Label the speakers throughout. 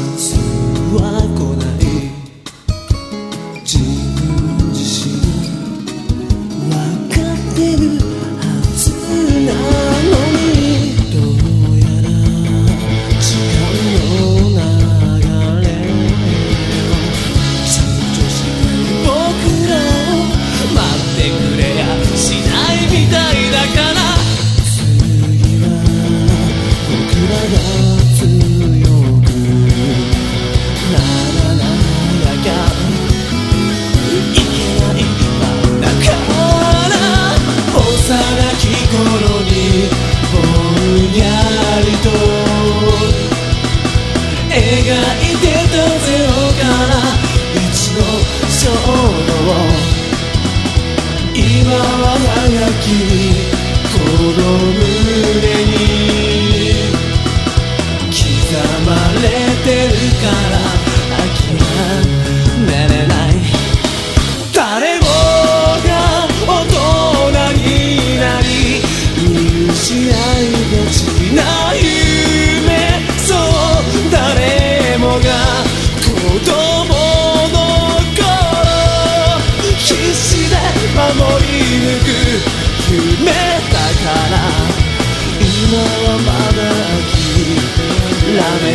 Speaker 1: to 描いてたゼロから一の衝動今は早き子供。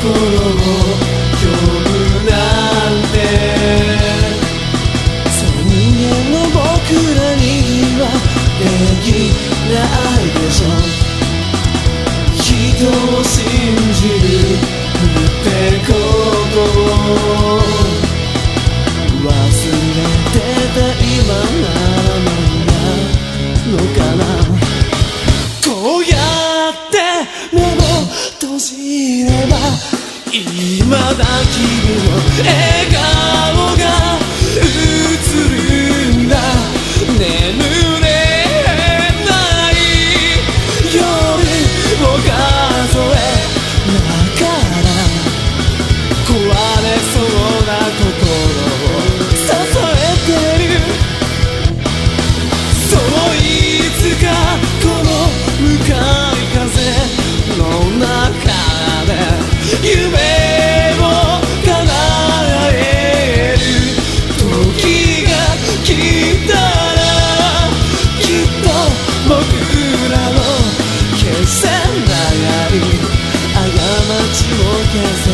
Speaker 1: 心をなんて。その人間の僕らにはできないでしょ。人を信じるってことじれば今だ君の笑顔が Cause